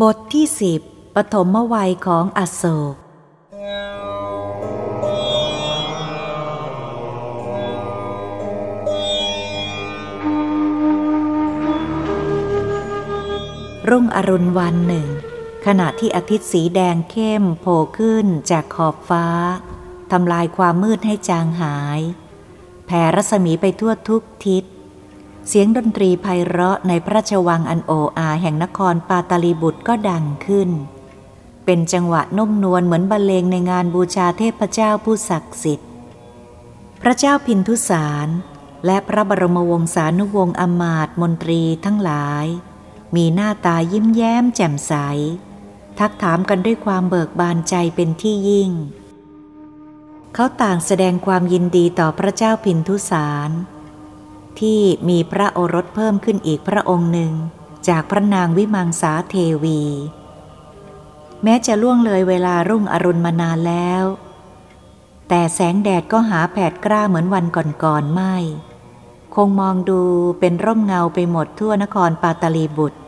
บทที่สิบปฐมวัยของอโศก รุ่งอรุณวันหนึ่ง ขณะที่อาทิตย์สีแดงเข้มโผล่ขึ้นจากขอบฟ้าทำลายความมืดให้จางหาย แผ่รัศมีไปทั่วทุกทิศ เสียงดนตรีไพเราะในพระราชวังอันโออาแห่งนครปาตาลีบุตรก็ดังขึ้น เป็นจังหวะนุ่มนวลเหมือนบรรเลงในงานบูชาเทพเจ้าผู้ศักดิ์สิทธิ์ พระเจ้าพินทุสารและพระบรมวงศานุวงศ์อมาตมนตรีทั้งหลาย มีหน้าตายิ้มแย้มแจ่มใส ทักถามกันด้วยความเบิกบานใจเป็นที่ยิ่ง เขาต่างแสดงความยินดีต่อพระเจ้าพินทุสาร ที่มีพระโอรสเพิ่มขึ้นอีกพระองค์หนึ่ง จากพระนางวิมังสาเทวี แม้จะล่วงเลยเวลารุ่งอรุณมานานแล้ว แต่แสงแดดก็หาแผดกล้าเหมือนวันก่อนๆไม่ คงมองดูเป็นร่มเงาไปหมดทั่วนครปาตาลีบุตร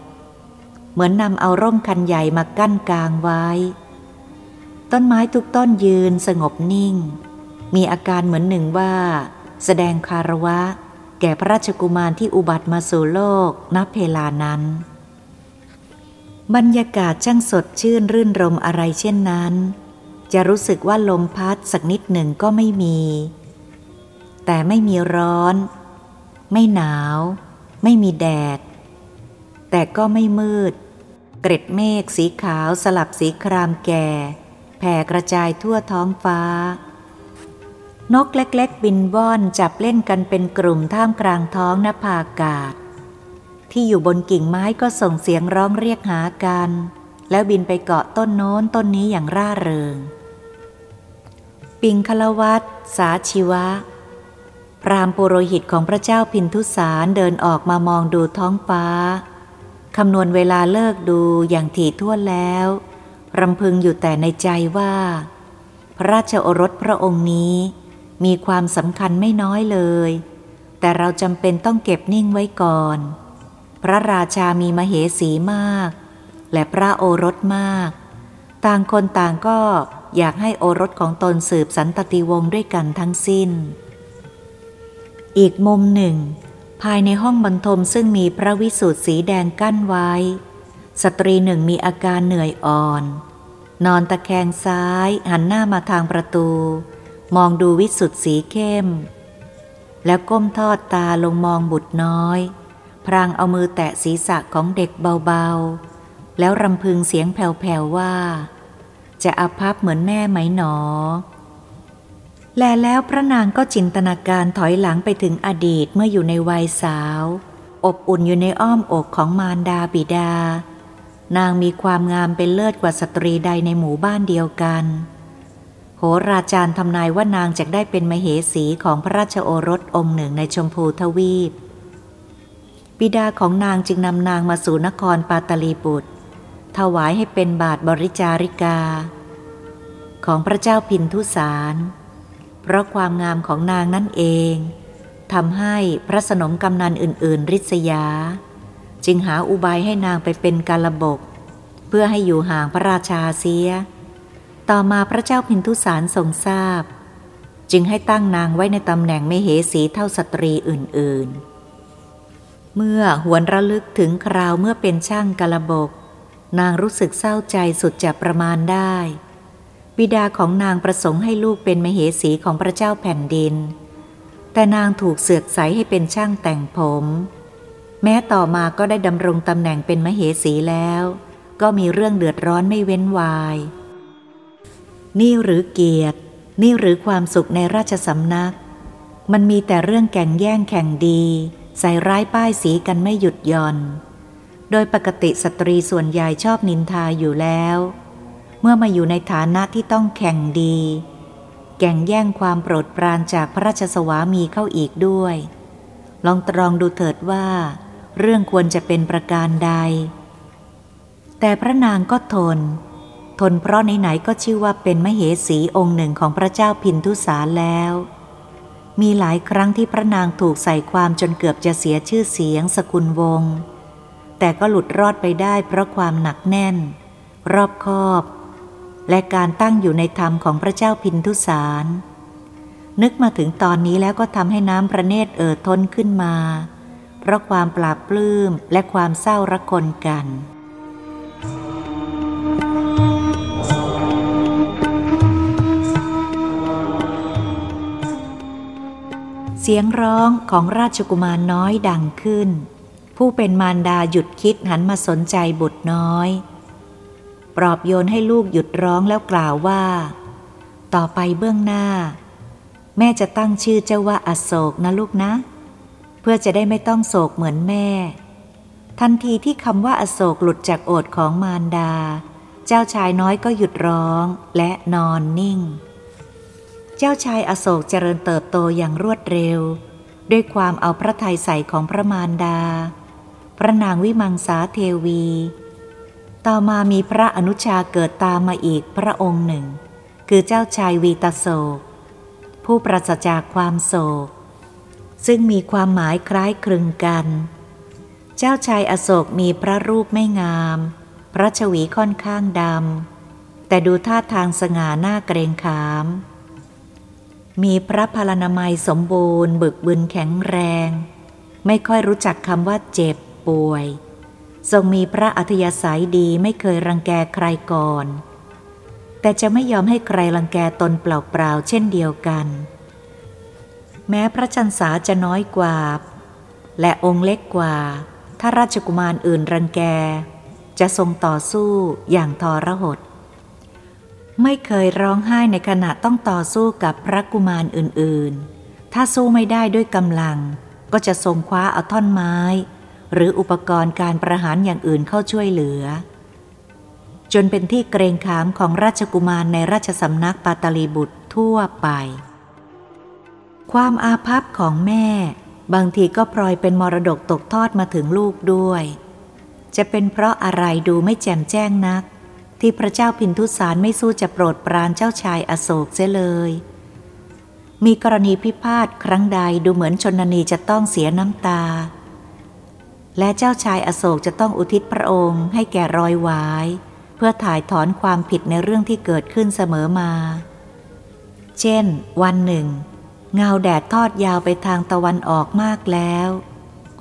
เหมือนนำเอาร่มคันใหญ่มากั้นกลางไว้ ต้นไม้ทุกต้นยืนสงบนิ่ง มีอาการเหมือนหนึ่งว่า แสดงคารวะ ก่พระราชกุมารที่อุบัติมาสู่โลกนับเพลานั้น บรรยากาศช่างสดชื่นรื่นรมอะไรเช่นนั้น จะรู้สึกว่าลมพัดสักนิดหนึ่งก็ไม่มี แต่ไม่มีร้อน ไม่หนาว ไม่มีแดด แต่ก็ไม่มืด เกร็ดเมฆสีขาวสลับสีครามแก่ แผ่กระจายทั่วท้องฟ้า นกเล็กๆ บินว่อนจับเล่นกันเป็นกลุ่มท่ามกลางท้องนภาอากาศ ที่อยู่บนกิ่งไม้ก็ส่งเสียงร้องเรียกหากัน แล้วบินไปเกาะต้นโน้นต้นนี้อย่างร่าเริง ปิงคลวัตสาชิวะ พรามปุโรหิตของพระเจ้าพินทุสารเดินออกมามองดูท้องฟ้าคำนวณเวลาเลิกดูอย่างถี่ถ้วนแล้วรำพึงอยู่แต่ในใจว่า พระราชโอรสพระองค์นี้ มีความสำคัญไม่น้อยเลย แต่เราจำเป็นต้องเก็บนิ่งไว้ก่อน พระราชามีมเหสีมาก และพระโอรสมาก ต่างคนต่างก็อยากให้โอรสของตนสืบสันตติวงศ์ด้วยกันทั้งสิ้น อีกมุมหนึ่ง ภายในห้องบรรทมซึ่งมีพระวิสุทธ์สีแดงกั้นไว้ สตรีหนึ่งมีอาการเหนื่อยอ่อน นอนตะแคงซ้ายหันหน้ามาทางประตู มองดูวิสุทธ์สีเข้ม แล้วก้มทอดตาลงมองบุตรน้อย พรางเอามือแตะศีรษะของเด็กเบาๆ แล้วรำพึงเสียงแผ่วๆว่า จะอภัพเหมือนแม่ไหมหนอ แลแล้วพระนางก็จินตนาการถอยหลังไปถึงอดีตเมื่ออยู่ในวัยสาว อบอุ่นอยู่ในอ้อมอกของมารดาบิดา นางมีความงามเป็นเลิศกว่าสตรีใดในหมู่บ้านเดียวกัน หราจารย์ทำนายว่านางจะได้เป็นมเหสีของพระราชโอรสองค์หนึ่งในชมพูทวีป บิดาของนางจึงนำนางมาสู่นครปาตลีบุตร ถวายให้เป็นบาทบริจาริกา ของพระเจ้าพินทุสาร เพราะความงามของนางนั่นเองทำให้พระสนมกำนันอื่น ๆ ริษยา จึงหาอุบายให้นางไปเป็นกาลบก เพื่อให้อยู่ห่างพระราชาเสีย ต่อมาพระเจ้าพินทุสารทรงทราบ จึงให้ตั้งนางไว้ในตำแหน่งไม่เหสีเท่าสตรีอื่น ๆ เมื่อหวนระลึกถึงคราวเมื่อเป็นช่างกระบก นางรู้สึกเศร้าใจสุดจะประมาณได้ บิดาของนางประสงค์ให้ลูกเป็นมเหสีของพระเจ้าแผ่นดิน แต่นางถูกเสือกใสให้เป็นช่างแต่งผม แม้ต่อมาก็ได้ดำรงตำแหน่งเป็นมเหสีแล้ว ก็มีเรื่องเดือดร้อนไม่เว้นวาย นี่หรือเกียรติ นี่หรือความสุขในราชสำนัก มันมีแต่เรื่องแข่งแย่งแข่งดี ใส่ร้ายป้ายสีกันไม่หยุดย่อน โดยปกติสตรีส่วนใหญ่ชอบนินทาอยู่แล้ว เมื่อมาอยู่ในฐานะที่ต้องแข่งดี แข่งแย่งความโปรดปรานจากพระราชสวามีเข้าอีกด้วย ลองตรองดูเถิดว่า เรื่องควรจะเป็นประการใด แต่พระนางก็ทน ทนเพราะไหนๆก็ชื่อว่าเป็นมเหสีองค์หนึ่งของพระเจ้าพินทุสารแล้ว มีหลายครั้งที่พระนางถูกใส่ความจนเกือบจะเสียชื่อเสียงสกุลวงแต่แต่ก็หลุดรอดไปได้เพราะความหนักแน่น รอบคอบ และการตั้งอยู่ในธรรมของพระเจ้าพินทุสาร นึกมาถึงตอนนี้แล้วก็ทำให้น้ำพระเนตรเอ่อท้นขึ้นมา เพราะความปราบปลื้มและความเศร้าระคนกัน เสียงร้องของราชกุมารน้อยดังขึ้น ผู้เป็นมารดาหยุดคิดหันมาสนใจบุตรน้อย ปลอบโยนให้ลูกหยุดร้องแล้วกล่าวว่า ต่อไปเบื้องหน้า แม่จะตั้งชื่อเจ้าว่าอโศกนะลูกนะ เพื่อจะได้ไม่ต้องโศกเหมือนแม่ ทันทีที่คำว่าอโศกหลุดจากโอดของมารดา เจ้าชายน้อยก็หยุดร้องและนอนนิ่ง เจ้าชายอโศกเจริญเติบโตอย่างรวดเร็ว ด้วยความเอาพระทัยใส่ของพระมารดา พระนางวิมังสาเทวี ต่อมามีพระอนุชาเกิดตามมาอีกพระองค์หนึ่ง คือเจ้าชายวีตโศก ผู้ปราศจากความโศก ซึ่งมีความหมายคล้ายคลึงกัน เจ้าชายอโศกมีพระรูปไม่งาม พระชวีค่อนข้างดำแต่ดูท่าทางสง่าหน้าเกรงขาม มีพระพลานามัยสมบูรณ์ บึกบึนแข็งแรง ไม่ค่อยรู้จักคำว่าเจ็บป่วย ทรงมีพระอัธยาศัยดีไม่เคยรังแกใครก่อน แต่จะไม่ยอมให้ใครรังแกตนเปล่าๆเช่นเดียวกัน แม้พระชันษาจะน้อยกว่า และองค์เล็กกว่า ถ้าราชกุมารอื่นรังแก จะทรงต่อสู้อย่างทรหด ไม่เคยร้องไห้ในขณะต้องต่อสู้กับพระกุมารอื่นๆ ถ้าสู้ไม่ได้ด้วยกำลัง ก็จะทรงคว้าเอาท่อนไม้ หรืออุปกรณ์การประหารอย่างอื่นเข้าช่วยเหลือ จนเป็นที่เกรงขามของราชกุมารในราชสำนักปาตลีบุตรทั่วไป ความอาภัพของแม่ บางทีก็พลอยเป็นมรดกตกทอดมาถึงลูกด้วย จะเป็นเพราะอะไรดูไม่แจ่มแจ้งนัก ที่พระเจ้าพินทุสารไม่สู้จะโปรดปรานเจ้าชายอโศกเสียเลย มีกรณีพิพาทครั้งใดดูเหมือนชนนีจะต้องเสียน้ำตา และเจ้าชายอโศกจะต้องอุทิศพระองค์ให้แก่รอยวาย เพื่อถ่ายถอนความผิดในเรื่องที่เกิดขึ้นเสมอมา เช่น วันหนึ่ง เงาแดดทอดยาวไปทางตะวันออกมากแล้ว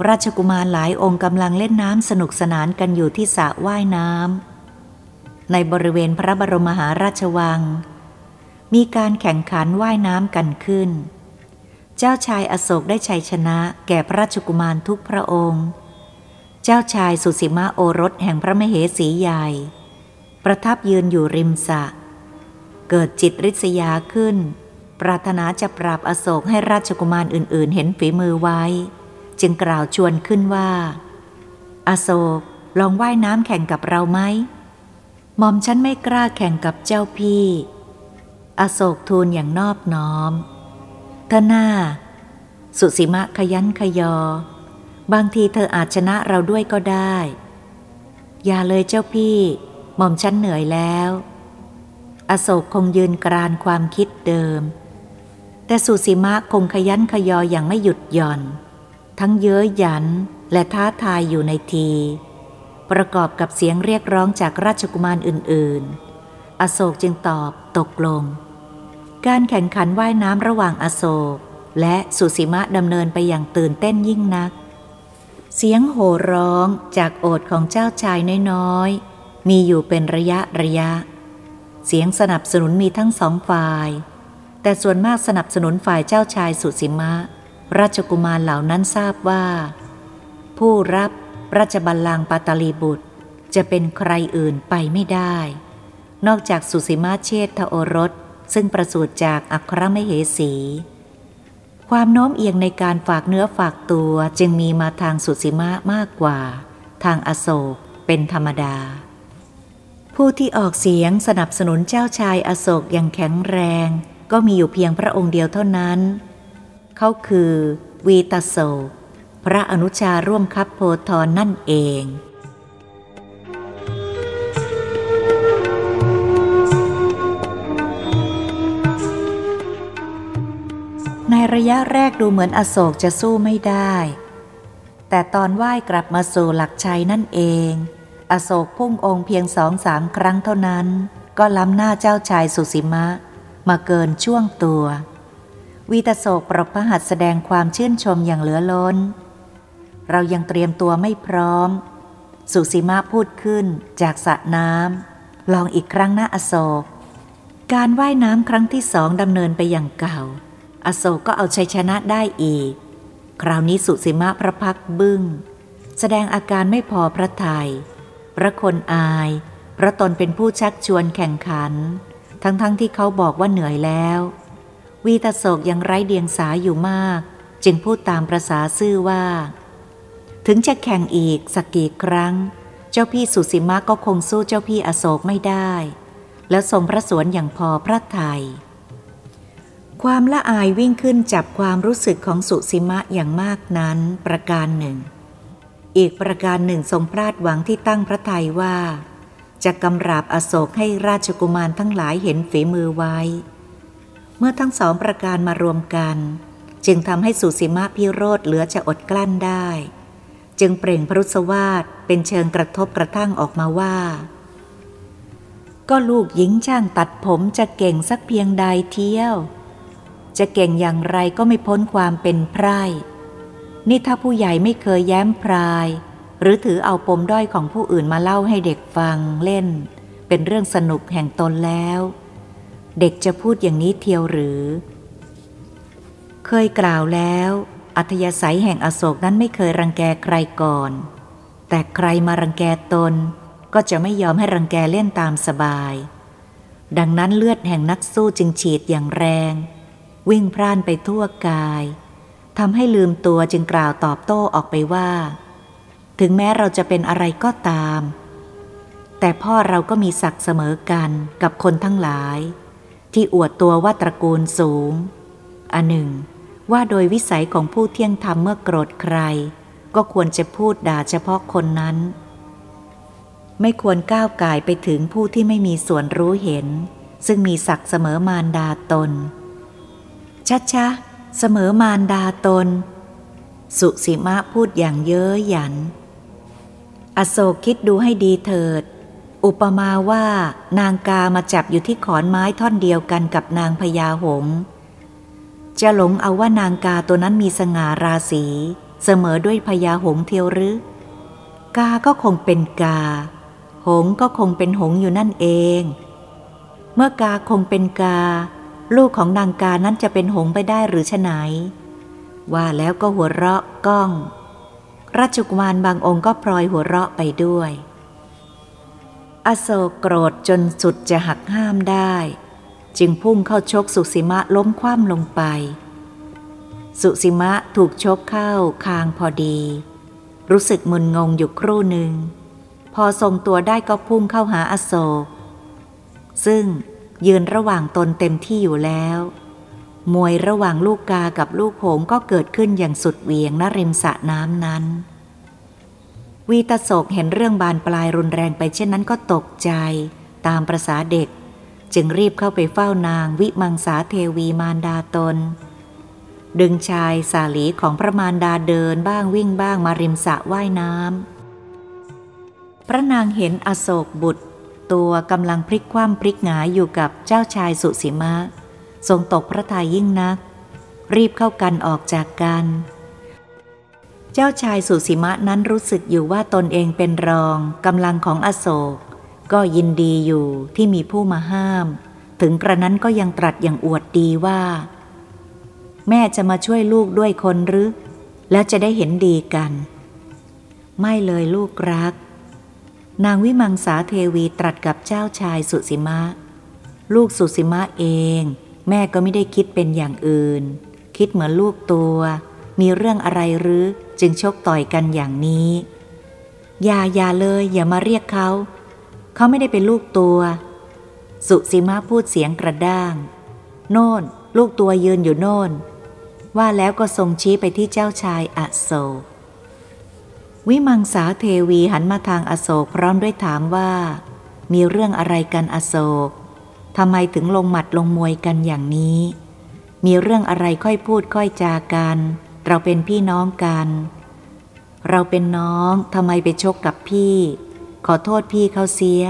ราชกุมารหลายองค์กำลังเล่นน้ำสนุกสนานกันอยู่ที่สระว่ายน้ำ ในบริเวณพระบรมมหาราชวัง มีการแข่งขันว่ายน้ำกันขึ้น เจ้าชายอโศกได้ชัยชนะแก่พระราชกุมารทุกพระองค์ เจ้าชายสุสิมาโอรสแห่งพระมเหสีใหญ่ ประทับยืนอยู่ริมสระเกิดจิตริษยาขึ้น ปรารถนาจะปราบอโศกให้ราชกุมารอื่นๆ เห็นฝีมือไว้ จึงกล่าวชวนขึ้นว่า อโศกลองว่ายน้ำแข่งกับเราไหม หม่อมฉันไม่กล้าแข่งกับเจ้าพี่ อโศกทูลอย่างนอบน้อมเธอหน้าสุสีมะขยันขยอ บางทีเธออาจชนะเราด้วยก็ได้ อย่าเลยเจ้าพี่ หม่อมฉันเหนื่อยแล้ว อโศกคงยืนกรานความคิดเดิม แต่สุสีมะคงขยันขยออย่างไม่หยุดหย่อน ทั้งเย้ยหยันและท้าทายอยู่ในที ประกอบกับเสียงเรียกร้องจากราชกุมารอื่น ๆ อโศกจึงตอบตกลง การแข่งขันว่ายน้ำระหว่างอโศก และสุสีมะดำเนินไปอย่างตื่นเต้นยิ่งนัก เสียงโห่ร้องจากโอดของเจ้าชายน้อยๆ มีอยู่เป็นระยะระยะ เสียงสนับสนุนมีทั้งสองฝ่าย แต่ส่วนมากสนับสนุนฝ่ายเจ้าชายสุสีมะ ราชกุมารเหล่านั้นทราบว่า ผู้รับ ราชบัลลังก์ปาตลีบุตร จะเป็นใครอื่นไปไม่ได้ นอกจากสุสีมาเชษฐโอรส ซึ่งประสูติจากอัครมเหสี ความโน้มเอียงในการฝากเนื้อฝากตัวจึงมีมาทางสุสีมามากกว่า ทางอโศกเป็นธรรมดา ผู้ที่ออกเสียงสนับสนุนเจ้าชายอโศกอย่างแข็งแรง ก็มีอยู่เพียงพระองค์เดียวเท่านั้น เขาคือ วีตโศก พระอนุชาร่วมคับโพธรนั่นเองในระยะแรกดูเหมือนอโศกจะสู้ไม่ได้ แต่ตอนไหว้กลับมาสู่หลักชัยนั่นเอง อโศกพุ่งองค์เพียงสองสามครั้งเท่านั้น ก็ล้ำหน้าเจ้าชายสุสีมะ มาเกินช่วงตัว วีตโศกปรบพระหัสแสดงความชื่นชมอย่างเหลือล้น เรายังเตรียมตัวไม่พร้อม สุสีมาพูดขึ้นจากสระน้ำลองอีกครั้งนะอโศก การว่ายน้ำครั้งที่สองดำเนินไปอย่างเก่า อโศกก็เอาชัยชนะได้อีก คราวนี้สุสีมาพระพักบึง้ง แสดงอาการไม่พอพระทยัยพระคนอาย พระตนเป็นผู้ชักชวนแข่งขัน ทั้งๆทที่เขาบอกว่าเหนื่อยแล้ว วีตโศกยังไร้เดียงสาอยู่มาก จึงพูดตามประษาซื่อว่า ถึงจะแข่งอีกสักกี่ครั้ง เจ้าพี่สุสิมะก็คงสู้เจ้าพี่อโศกไม่ได้ แล้วทรงพระสวนอย่างพอพระทยัยความละอายวิ่งขึ้นจับความรู้สึกของสุสิมะอย่างมากนั้นประการหนึ่ง อีกประการหนึ่งทรงพลาดหวังที่ตั้งพระทัยว่า จะกำราบอโศกให้ราชกุมารทั้งหลายเห็นฝีมือไว้ เมื่อทั้งสองประการมารวมกัน จึงทำให้สุสีมะพิโรธเหลือจะอดกลั้นได้ จึงเปล่งพรุษวาทเป็นเชิงกระทบกระทั่งออกมาว่า ก็ลูกหญิงช่างตัดผมจะเก่งสักเพียงใดเที่ยว จะเก่งอย่างไรก็ไม่พ้นความเป็นไพร่ นี่ถ้าผู้ใหญ่ไม่เคยแย้มพราย หรือถือเอาปมด้อยของผู้อื่นมาเล่าให้เด็กฟังเล่น เป็นเรื่องสนุกแห่งตนแล้ว เด็กจะพูดอย่างนี้เทียวหรือ เคยกล่าวแล้ว อัธยาศัยแห่งอโศกนั้นไม่เคยรังแกใครก่อน แต่ใครมารังแกตน ก็จะไม่ยอมให้รังแกเล่นตามสบาย ดังนั้นเลือดแห่งนักสู้จึงฉีดอย่างแรง วิ่งพร่านไปทั่วกายทำให้ลืมตัวจึงกล่าวตอบโต้ออกไปว่า ถึงแม้เราจะเป็นอะไรก็ตาม แต่พ่อเราก็มีศักดิ์เสมอกันกับคนทั้งหลาย ที่อวดตัวว่าตระกูลสูง อันหนึ่ง ว่าโดยวิสัยของผู้เที่ยงธรรมเมื่อโกรธใคร ก็ควรจะพูดด่าเฉพาะคนนั้น ไม่ควรก้าวกายไปถึงผู้ที่ไม่มีส่วนรู้เห็น ซึ่งมีศักดิ์เสมอมารดาตนชัดชะเสมอมารดาตน สุสีมะพูดอย่างเย้ยหยัน อโศกคิดดูให้ดีเถิด อุปมาว่านางกามาจับอยู่ที่ขอนไม้ท่อนเดียวกันกับนางพญาหง จะหลงเอาว่านางกาตัวนั้นมีสง่าราศีเสมอด้วยพญาหงเทียวหรือกาก็คงเป็นกา หงก็คงเป็นหงอยู่นั่นเอง เมื่อกาคงเป็นกา ลูกของนางกานั้นจะเป็นหงไปได้หรือฉไหนว่าแล้วก็หัวเราะก้อง ราชกุมารบางองค์ก็พลอยหัวเราะไปด้วย อโศกโกรธจนสุดจะหักห้ามได้ จึงพุ่งเข้าชกสุสีมะล้มคว่ำลงไป สุสีมะถูกชกเข้าคางพอดี รู้สึกมึนงงอยู่ครู่หนึ่ง พอทรงตัวได้ก็พุ่งเข้าหาอโศก ซึ่งยืนระหว่างตนเต็มที่อยู่แล้ว มวยระหว่างลูกกากับลูกโหงก็เกิดขึ้นอย่างสุดเวียงณริมสระน้ำนั้น วีตโศกเห็นเรื่องบานปลายรุนแรงไปเช่นนั้นก็ตกใจตามประษาเด็ก จึงรีบเข้าไปเฝ้านางวิมังสาเทวีมารดาตน ดึงชายสาลีของพระมารดาเดินบ้างวิ่งบ้างมาริมสระว่ายน้ำพระนางเห็นอโศกบุตร ตัวกำลังพลิกคว่ำพลิกหงายอยู่กับเจ้าชายสุสีมะ ทรงตกพระทัยยิ่งนัก รีบเข้ากันออกจากกัน เจ้าชายสุสีมะนั้นรู้สึกอยู่ว่าตนเองเป็นรองกำลังของอโศก ก็ยินดีอยู่ที่มีผู้มาห้าม ถึงกระนั้นก็ยังตรัสอย่างอวดดีว่า แม่จะมาช่วยลูกด้วยคนหรือ แล้วจะได้เห็นดีกัน ไม่เลยลูกรัก นางวิมังสาเทวีตรัสกับเจ้าชายสุสีมะ ลูกสุสีมะเอง แม่ก็ไม่ได้คิดเป็นอย่างอื่น คิดเหมือนลูกตัว มีเรื่องอะไรหรือจึงชกต่อยกันอย่างนี้ อย่าอย่าเลยอย่ามาเรียกเขา เขาไม่ได้เป็นลูกตัว สุสีมาพูดเสียงกระด้าง โน่น ลูกตัวยืนอยู่โน่น ว่าแล้วก็ทรงชี้ไปที่เจ้าชายอโศก วิมังสาเทวีหันมาทางอโศกพร้อมด้วยถามว่า มีเรื่องอะไรกันอโศกทำไมถึงลงหมัดลงมวยกันอย่างนี้ มีเรื่องอะไรค่อยพูดค่อยจากัน เราเป็นพี่น้องกัน เราเป็นน้องทำไมไปชกกับพี่ ขอโทษพี่เขาเสีย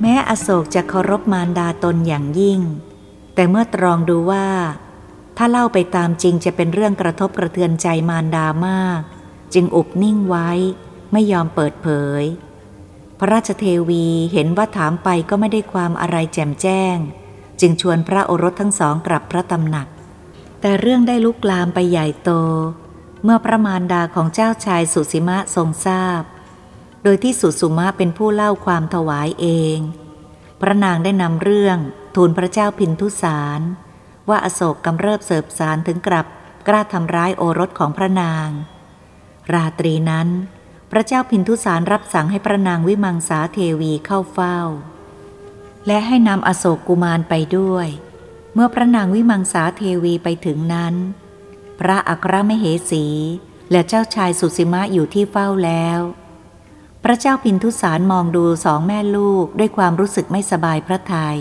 แม้อโศกจะเคารพมารดาตนอย่างยิ่ง แต่เมื่อตรองดูว่า ถ้าเล่าไปตามจริงจะเป็นเรื่องกระทบกระเทือนใจมารดามาก จึงอุบนิ่งไว้ไม่ยอมเปิดเผย พระราชเทวีเห็นว่าถามไปก็ไม่ได้ความอะไรแจ่มแจ้ง จึงชวนพระโอรสทั้งสองกลับพระตำหนัก แต่เรื่องได้ลุกลามไปใหญ่โต เมื่อพระมารดาของเจ้าชายสุสิมะทรงทราบ โดยที่สุสุมะเป็นผู้เล่าความถวายเอง พระนางได้นำเรื่องทูลพระเจ้าพินทุสาร ว่าอโศกกำเริบเสบสารถึงกลับกล้าทำร้ายโอรสของพระนาง ราตรีนั้น พระเจ้าพินทุสารรับสั่งให้พระนางวิมังสาเทวีเข้าเฝ้า และให้นำอโศกกุมารไปด้วย เมื่อพระนางวิมังสาเทวีไปถึงนั้น พระอัครมเหสี และเจ้าชายสุสิมะอยู่ที่เฝ้าแล้ว พระเจ้าพินทุสารมองดูสองแม่ลูกด้วยความรู้สึกไม่สบายพระทยัย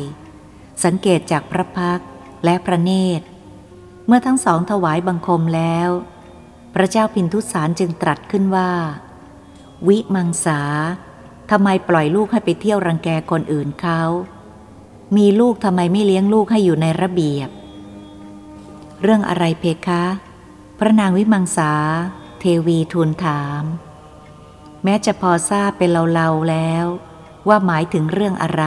สังเกตจากพระพักและพระเนตร เมื่อทั้งสองถวายบังคมแล้ว พระเจ้าพินทุสารจึงตรัสขึ้นว่า วิมังสา ทำไมปล่อยลูกให้ไปเที่ยวรังแกคนอื่นเขา มีลูกทำไมไม่เลี้ยงลูกให้อยู่ในระเบียบ เรื่องอะไรเพคะ พระนางวิมังสา เทวีทูลถาม แม้จะพอทราบเป็นเราๆแล้ว ว่าหมายถึงเรื่องอะไร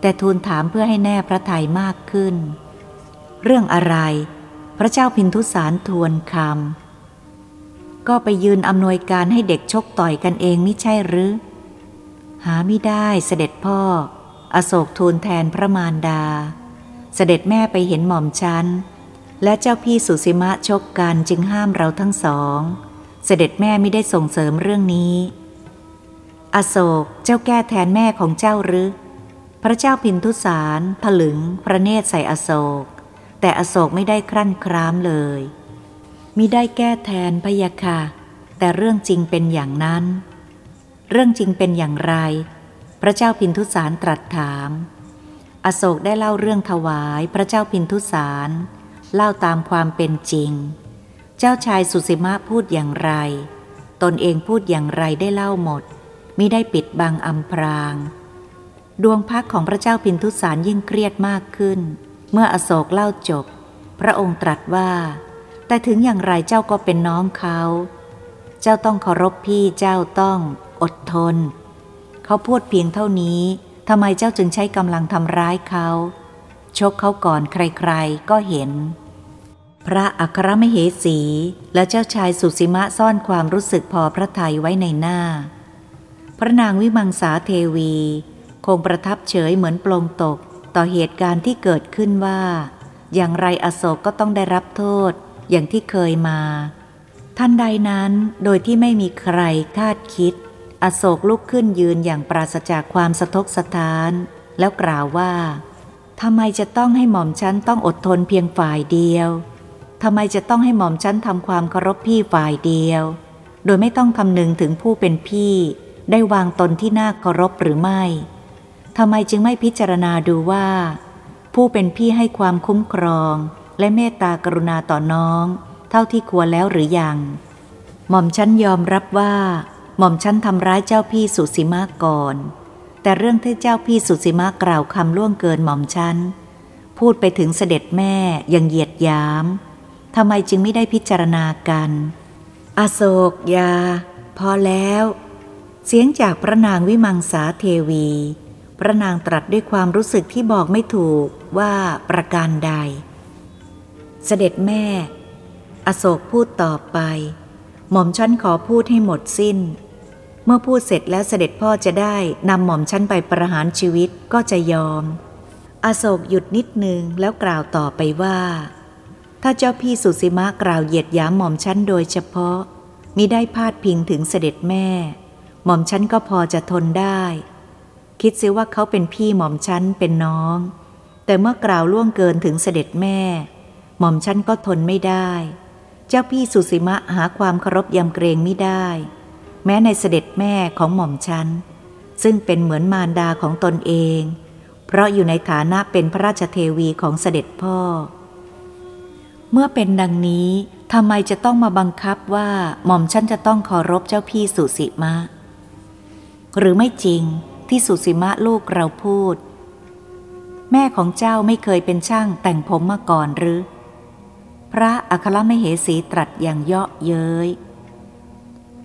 แต่ทูลถามเพื่อให้แน่พระทัยมากขึ้น เรื่องอะไร พระเจ้าพินทุสารทวนคำก็ไปยืนอำนวยการให้เด็กชกต่อยกันเองไม่ใช่หรือ หาไม่ได้เสด็จพ่อ อโศกทูลแทนพระมารดา เสด็จแม่ไปเห็นหม่อมชันและเจ้าพี่สุสิมะชกกันจึงห้ามเราทั้งสอง เสด็จแม่ไม่ได้ส่งเสริมเรื่องนี้ อโศกเจ้าแก้แทนแม่ของเจ้าหรือ พระเจ้าพินทุสารผลึง พระเนตรใส่อโศก แต่อโศกไม่ได้ครั่นครามเลยมิได้แก้แทนพยาค่ะแต่เรื่องจริงเป็นอย่างนั้น เรื่องจริงเป็นอย่างไร พระเจ้าพินทุสารตรัสถาม อโศกได้เล่าเรื่องถวายพระเจ้าพินทุสาร เล่าตามความเป็นจริง เจ้าชายสุสิมะพูดอย่างไร ตนเองพูดอย่างไรได้เล่าหมดมิได้ปิดบังอำพราง ดวงพักของพระเจ้าพินทุสารยิ่งเครียดมากขึ้น เมื่ออโศกเล่าจบ พระองค์ตรัสว่า แต่ถึงอย่างไรเจ้าก็เป็นน้องเขา เจ้าต้องเคารพพี่เจ้าต้อง อดทน เขาพูดเพียงเท่านี้ทำไมเจ้าจึงใช้กำลังทำร้ายเขา ชกเขาก่อนใครๆก็เห็น พระอัครมเหสี และเจ้าชายสุสิมะซ่อนความรู้สึกพอพระทัยไว้ในหน้า พระนางวิมังสาเทวี คงประทับเฉยเหมือนปลงตกต่อเหตุการณ์ที่เกิดขึ้นว่า อย่างไรอโศกก็ต้องได้รับโทษอย่างที่เคยมา ท่านใดนั้นโดยที่ไม่มีใครคาดคิด อโศกลุกขึ้นยืนอย่างปราศจากความสะทกสะท้าน แล้วกล่าวว่าทำไมจะต้องให้หม่อมฉันต้องอดทนเพียงฝ่ายเดียวทำไมจะต้องให้หม่อมฉันทำความเคารพพี่ฝ่ายเดียว โดยไม่ต้องคำนึงถึงผู้เป็นพี่ ได้วางตนที่น่าเคารพหรือไม่ทำไมจึงไม่พิจารณาดูว่า ผู้เป็นพี่ให้ความคุ้มครอง และเมตตากรุณาต่อน้อง เท่าที่ควรแล้วหรือยัง หม่อมฉันยอมรับว่า หม่อมฉันทำร้ายเจ้าพี่สุสีมาก่อน แต่เรื่องที่เจ้าพี่สุสีมากล่าวคำล่วงเกินหม่อมฉันพูดไปถึงเสด็จแม่ยังเหยียดยามทำไมจึงไม่ได้พิจารณากัน อโศกยา พอแล้ว เสียงจากพระนางวิมังสาเทวี พระนางตรัสด้วยความรู้สึกที่บอกไม่ถูกว่าประการใด เสด็จแม่ อโศกพูดต่อไป หม่อมชั้นขอพูดให้หมดสิ้น เมื่อพูดเสร็จแล้วเสด็จพ่อจะได้นำหม่อมชั้นไปประหารชีวิตก็จะยอม อโศกหยุดนิดนึงแล้วกล่าวต่อไปว่า ถ้าเจ้าพี่สุสิมะกล่าวเหยียดหยามหม่อมชั้นโดยเฉพาะมิได้พาดพิงถึงเสด็จแม่ หม่อมชั้นก็พอจะทนได้ คิดซิว่าเขาเป็นพี่หม่อมชั้นเป็นน้อง แต่เมื่อกล่าวล่วงเกินถึงเสด็จแม่ หม่อมชั้นก็ทนไม่ได้ เจ้าพี่สุสิมะหาความเคารพยำเกรงไม่ได้ แม้ในเสด็จแม่ของหม่อมชันซึ่งเป็นเหมือนมารดาของตนเอง เพราะอยู่ในฐานะเป็นพระราชเทวีของเสด็จพ่อ เมื่อเป็นดังนี้ทำไมจะต้องมาบังคับว่าหม่อมฉันจะต้องเคารพเจ้าพี่สุสิมะ หรือไม่จริงที่สุสิมะลูกเราพูด แม่ของเจ้าไม่เคยเป็นช่างแต่งผมมาก่อนหรือ พระอัครมเหสีตรัสอย่างเยาะเย้ย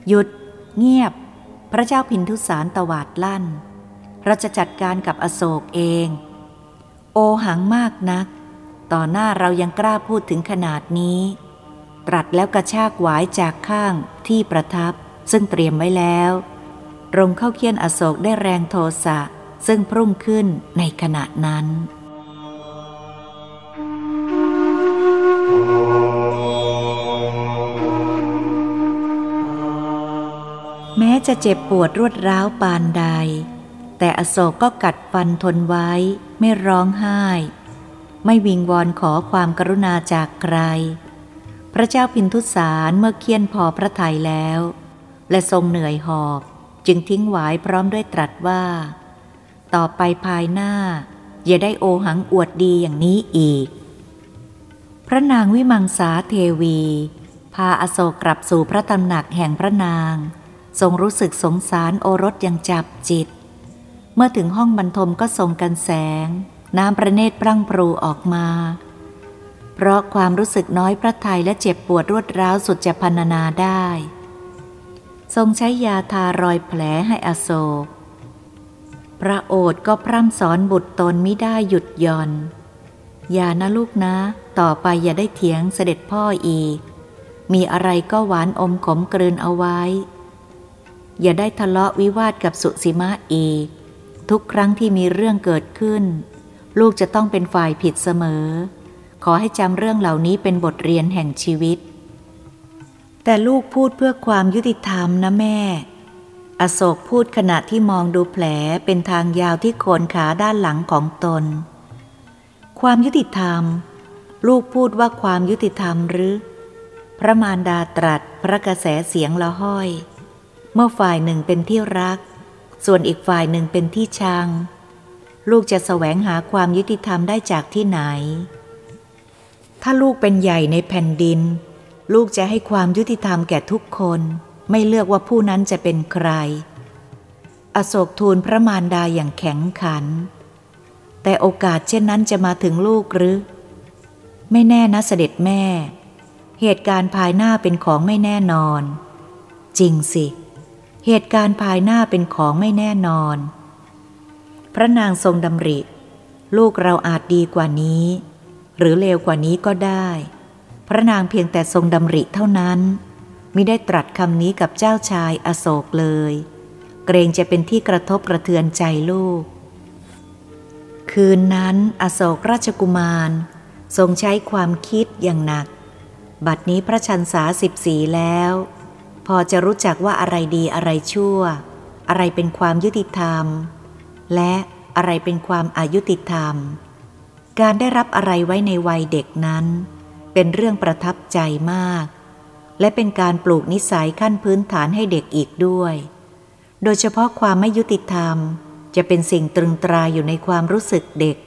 หยุด เงียบ พระเจ้าพินทุสารตวาดลั่น เราจะจัดการกับอโศกเอง โอหังมากนัก ต่อหน้าเรายังกล้าพูดถึงขนาดนี้ ตรัสแล้วกระชากหวายจากข้างที่ประทับ ซึ่งเตรียมไว้แล้วรงเข้าเคียนอโศกได้แรงโทสะซึ่งพรุ่งขึ้นในขณะนั้น จะเจ็บปวดรวดร้าวปานใด แต่อโศกก็กัดฟันทนไว้ไม่ร้องไห้ ไม่วิงวอนขอความกรุณาจากใคร พระเจ้าพินทุสารเมื่อเคียนพอพระทัยแล้ว และทรงเหนื่อยหอบจึงทิ้งหวายพร้อมด้วยตรัสว่า ต่อไปภายหน้า อย่าได้โอหังอวดดีอย่างนี้อีก พระนางวิมังสาเทวี พาอโศกกลับสู่พระตำหนักแห่งพระนาง ทรงรู้สึกสงสารโอรสย่างจับจิต เมื่อถึงห้องบรรทมก็ทรงกันแสง น้ำประเนตรพรั่งปรูออกมา เพราะความรู้สึกน้อยพระทัยและเจ็บปวดรวดร้าวสุดจะพรรณนาได้ ทรงใช้ยาทารอยแผลให้อโศก พระโอษก็พร่ำสอนบุตรตนไม่ได้หยุดย่อน อย่านะลูกนะ ต่อไปอย่าได้เถียงเสด็จพ่ออีก มีอะไรก็หวานอมขมกลืนเอาไว้ อย่าได้ทะเลาะวิวาทกับสุสีมาอีก ทุกครั้งที่มีเรื่องเกิดขึ้น ลูกจะต้องเป็นฝ่ายผิดเสมอ ขอให้จำเรื่องเหล่านี้เป็นบทเรียนแห่งชีวิต แต่ลูกพูดเพื่อความยุติธรรมนะแม่ อโศกพูดขณะที่มองดูแผลเป็นทางยาวที่โคนขาด้านหลังของตน ความยุติธรรม ลูกพูดว่าความยุติธรรมหรือ พระมารดาตรัสพระกระแสเสียงละห้อย เมื่อฝ่ายหนึ่งเป็นที่รัก ส่วนอีกฝ่ายหนึ่งเป็นที่ชัง ลูกจะแสวงหาความยุติธรรมได้จากที่ไหน ถ้าลูกเป็นใหญ่ในแผ่นดิน ลูกจะให้ความยุติธรรมแก่ทุกคน ไม่เลือกว่าผู้นั้นจะเป็นใคร อโศกทูลพระมารดาอย่างแข็งขัน แต่โอกาสเช่นนั้นจะมาถึงลูกหรือ ไม่แน่นะเสด็จแม่ เหตุการณ์ภายหน้าเป็นของไม่แน่นอน จริงสิเเหตุการณ์ภายหน้าเป็นของไม่แน่นอน พระนางทรงดำริ ลูกเราอาจดีกว่านี้ หรือเลวกว่านี้ก็ได้ พระนางเพียงแต่ทรงดำริเท่านั้นมิได้ตรัสคำนี้กับเจ้าชายอโศกเลย เกรงจะเป็นที่กระทบกระเทือนใจลูก คืนนั้นอโศกราชกุมาร ทรงใช้ความคิดอย่างหนัก บัดนี้พระชันษาสิบสีแล้ว พอจะรู้จักว่าอะไรดีอะไรชั่ว อะไรเป็นความยุติธรรม และอะไรเป็นความอายุติธรรม การได้รับอะไรไว้ในวัยเด็กนั้น เป็นเรื่องประทับใจมาก และเป็นการปลูกนิสัยขั้นพื้นฐานให้เด็กอีกด้วย โดยเฉพาะความไม่ยุติธรรม จะเป็นสิ่งตรึงตราอยู่ในความรู้สึกเด็ก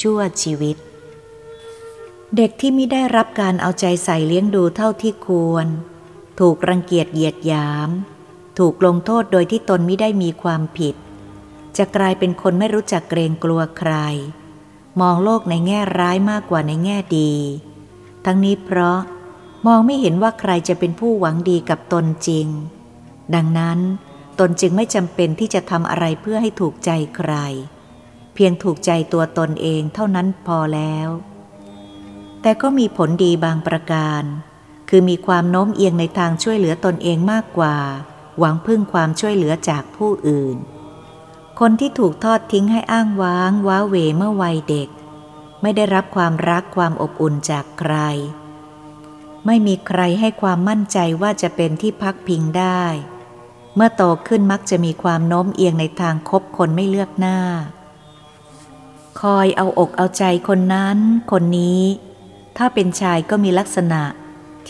ชั่วชีวิต เด็กที่ไม่ได้รับการเอาใจใส่เลี้ยงดูเท่าที่ควร ถูกรังเกียจเหยียดหยาม ถูกลงโทษโดยที่ตนไม่ได้มีความผิด จะกลายเป็นคนไม่รู้จักเกรงกลัวใคร มองโลกในแง่ร้ายมากกว่าในแง่ดี ทั้งนี้เพราะมองไม่เห็นว่าใครจะเป็นผู้หวังดีกับตนจริง ดังนั้นตนจึงไม่จำเป็นที่จะทำอะไรเพื่อให้ถูกใจใคร เพียงถูกใจตัวตนเองเท่านั้นพอแล้ว แต่ก็มีผลดีบางประการ คือมีความโน้มเอียงในทางช่วยเหลือตนเองมากกว่า หวังพึ่งความช่วยเหลือจากผู้อื่น คนที่ถูกทอดทิ้งให้อ้างว้าง ว้าเวเมื่อวัยเด็ก ไม่ได้รับความรักความอบอุ่นจากใคร ไม่มีใครให้ความมั่นใจว่าจะเป็นที่พักพิงได้ เมื่อโตขึ้นมักจะมีความโน้มเอียงในทางคบคนไม่เลือกหน้า คอยเอาอกเอาใจคนนั้น คนนี้ ถ้าเป็นชายก็มีลักษณะ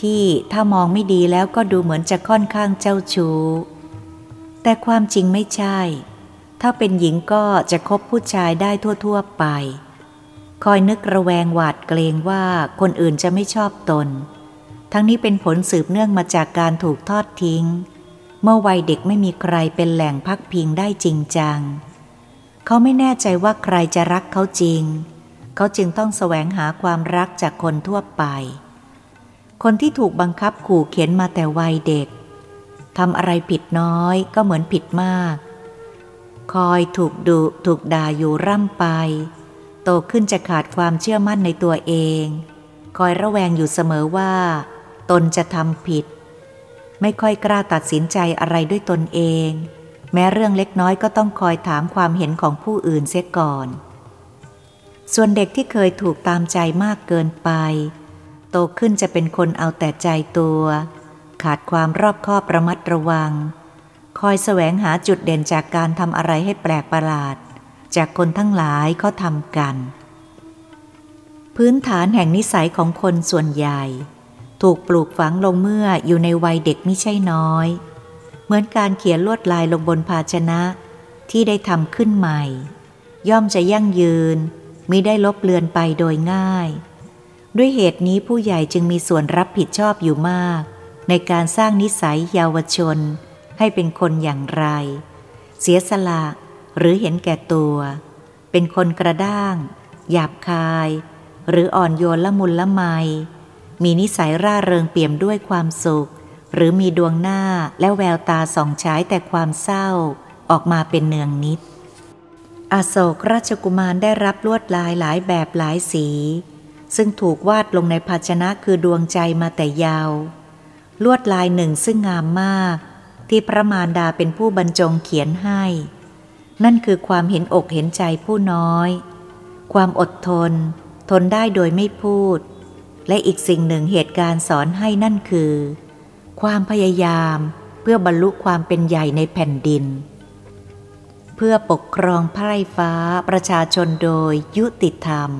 ที่ถ้ามองไม่ดีแล้วก็ดูเหมือนจะค่อนข้างเจ้าชู้ แต่ความจริงไม่ใช่ ถ้าเป็นหญิงก็จะคบผู้ชายได้ทั่วๆไป คอยนึกระแวงหวาดเกรงว่าคนอื่นจะไม่ชอบตน ทั้งนี้เป็นผลสืบเนื่องมาจากการถูกทอดทิ้ง เมื่อวัยเด็กไม่มีใครเป็นแหล่งพักพิงได้จริงจัง เขาไม่แน่ใจว่าใครจะรักเขาจริง เขาจึงต้องแสวงหาความรักจากคนทั่วไป คนที่ถูกบังคับขู่เข็นมาแต่วัยเด็กทำอะไรผิดน้อยก็เหมือนผิดมาก คอยถูกดุถูกด่าอยู่ร่ำไป โตขึ้นจะขาดความเชื่อมั่นในตัวเอง คอยระแวงอยู่เสมอว่า ตนจะทำผิด ไม่ค่อยกล้าตัดสินใจอะไรด้วยตนเอง แม้เรื่องเล็กน้อยก็ต้องคอยถามความเห็นของผู้อื่นเสียก่อน ส่วนเด็กที่เคยถูกตามใจมากเกินไป โตขึ้นจะเป็นคนเอาแต่ใจตัว ขาดความรอบคอบระมัดระวัง คอยแสวงหาจุดเด่นจากการทำอะไรให้แปลกประหลาด จากคนทั้งหลายเขาทำกัน พื้นฐานแห่งนิสัยของคนส่วนใหญ่ ถูกปลูกฝังลงเมื่ออยู่ในวัยเด็กไม่ใช่น้อย เหมือนการเขียนลวดลายลงบนภาชนะที่ได้ทำขึ้นใหม่ ย่อมจะยั่งยืนมิได้ลบเลือนไปโดยง่าย ด้วยเหตุนี้ผู้ใหญ่จึงมีส่วนรับผิดชอบอยู่มาก ในการสร้างนิสัยเยาวชน ให้เป็นคนอย่างไร เสียสละหรือเห็นแก่ตัว เป็นคนกระด้าง หยาบคาย หรืออ่อนโยนละมุนละไม มีนิสัยร่าเริงเปี่ยมด้วยความสุข หรือมีดวงหน้าและแววตาส่องฉายแต่ความเศร้าออกมาเป็นเนืองนิด อโศกราชกุมารได้รับลวดลายหลายแบบหลายสี ซึ่งถูกวาดลงในภาชนะคือดวงใจมาแต่ยาว ลวดลายหนึ่งซึ่งงามมาก ที่พระมารดาเป็นผู้บรรจงเขียนให้ นั่นคือความเห็นอกเห็นใจผู้น้อย ความอดทน ทนได้โดยไม่พูด และอีกสิ่งหนึ่งเหตุการณ์สอนให้นั่นคือ ความพยายามเพื่อบรรลุความเป็นใหญ่ในแผ่นดิน เพื่อปกครองไพร่ฟ้าประชาชนโดยยุติธรรม